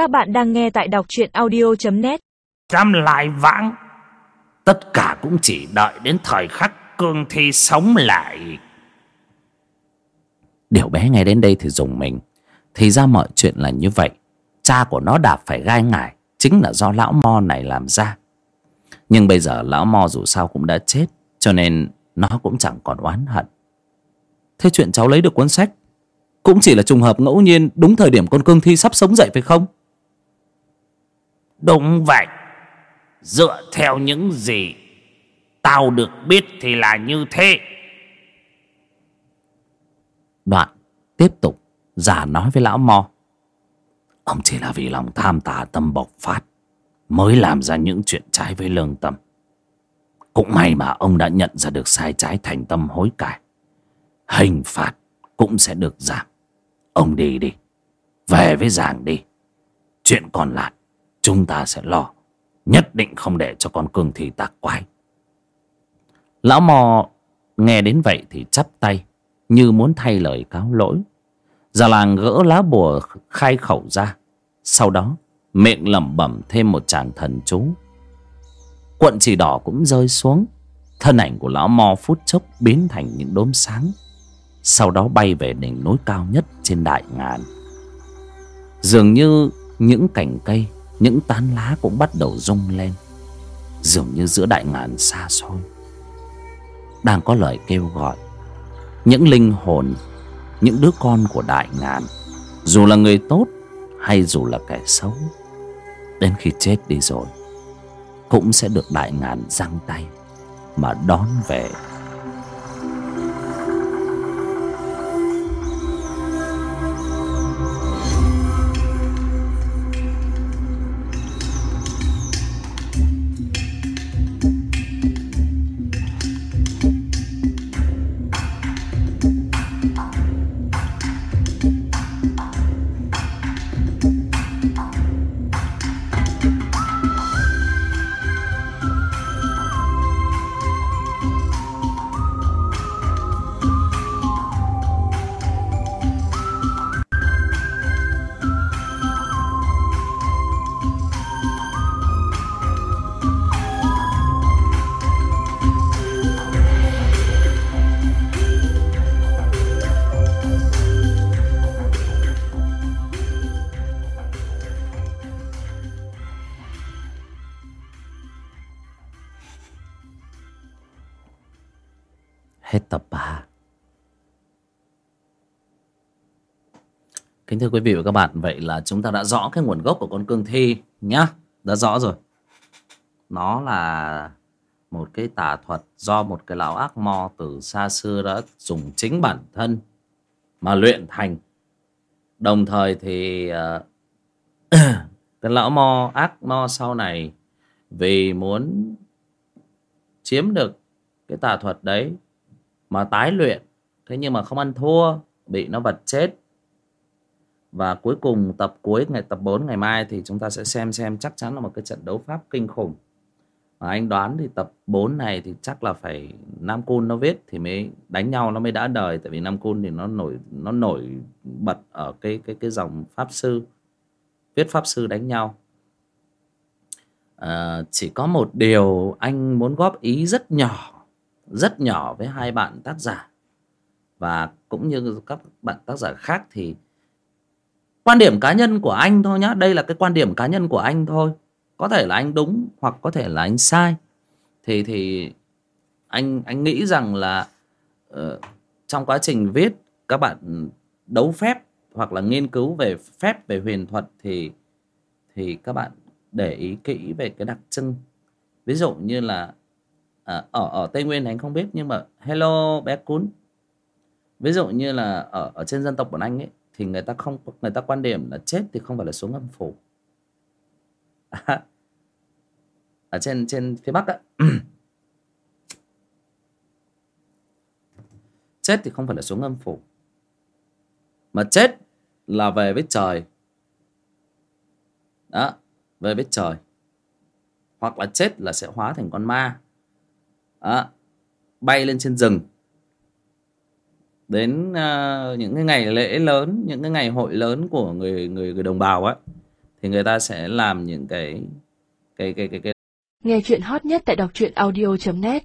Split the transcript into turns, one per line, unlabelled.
Các bạn đang nghe tại đọc truyện audio.net
Trăm lại vãng. Tất cả cũng chỉ đợi đến thời khắc cương thi sống lại.
Điều bé nghe đến đây thì dùng mình. Thì ra mọi chuyện là như vậy. Cha của nó đạp phải gai ngải Chính là do lão mo này làm ra. Nhưng bây giờ lão mo dù sao cũng đã chết Cho nên nó cũng chẳng còn oán hận. Thế chuyện cháu lấy được cuốn sách Cũng chỉ là trùng hợp ngẫu nhiên Đúng thời điểm con cương thi sắp sống dậy phải không
Đúng vậy. Dựa theo những gì Tao được biết thì là như thế.
Đoạn tiếp tục Giả nói với lão mo. Ông chỉ là vì lòng tham tà tâm bộc phát Mới làm ra những chuyện trái với lương tâm. Cũng may mà ông đã nhận ra được sai trái thành tâm hối cải. Hình phạt cũng sẽ được giảm. Ông đi đi. Về với giảng đi. Chuyện còn lại Chúng ta sẽ lo. Nhất định không để cho con cương thi tạc quái. Lão mò nghe đến vậy thì chắp tay, Như muốn thay lời cáo lỗi. Già làng gỡ lá bùa khai khẩu ra. Sau đó, miệng lẩm bẩm thêm một tràng thần chú. Cuộn chỉ đỏ cũng rơi xuống. Thân ảnh của lão mò phút chốc biến thành những đốm sáng. Sau đó bay về đỉnh núi cao nhất trên đại ngàn. Dường như những cành cây những tán lá cũng bắt đầu rung lên, Dường như giữa đại ngàn xa xôi. Đang có lời kêu gọi, Những linh hồn, Những đứa con của đại ngàn, Dù là người tốt Hay dù là kẻ xấu, Đến khi chết đi rồi, Cũng sẽ được đại ngàn giăng tay Mà đón về. Hết tập 3 Kính thưa quý vị và các bạn Vậy là chúng ta đã rõ cái nguồn gốc của con cương thi nhá. Đã rõ rồi. Nó là một cái tà thuật do một cái lão ác mo từ xa xưa đã dùng chính bản thân mà luyện thành. Đồng thời thì uh, cái lão mo ác mo sau này vì muốn chiếm được cái tà thuật đấy mà tái luyện. Thế nhưng mà không ăn thua bị nó vật chết. Và cuối cùng tập cuối ngày tập 4 ngày mai thì chúng ta sẽ xem xem chắc chắn là một cái trận đấu pháp kinh khủng. Mà anh đoán thì tập 4 này thì chắc là phải Nam Cun nó viết thì mới đánh nhau nó mới đã đời. Tại vì Nam Cun thì nó nổi nó nổi bật ở cái cái cái dòng pháp sư. Viết pháp sư đánh nhau. À, chỉ có một điều anh muốn góp ý rất nhỏ rất nhỏ với hai bạn tác giả. Và cũng như các bạn tác giả khác thì quan điểm cá nhân của anh thôi nhá. Đây là cái quan điểm cá nhân của anh thôi. Có thể là anh đúng hoặc có thể là anh sai. Thì thì anh anh nghĩ rằng là uh, trong quá trình viết các bạn đấu phép hoặc là nghiên cứu về phép về huyền thuật thì thì các bạn để ý kỹ về cái đặc trưng. Ví dụ như là à, ở ở tây nguyên anh không biết nhưng mà hello bé cún. Ví dụ như là ở ở trên dân tộc của anh ấy thì người ta không người ta quan điểm là chết thì không phải là xuống âm phủ. À, ở trên trên phía bắc á. Chết thì không phải là xuống âm phủ. Mà chết là về với trời. Đó về với trời. Hoặc là chết là sẽ hóa thành con ma à, bay lên trên rừng. Đến uh, những cái ngày lễ lớn những cái ngày hội lớn của người người người đồng bào á thì người ta sẽ làm những cái cái cái cái cái
Nghe chuyện hot nhất tại đọc truyện audio.net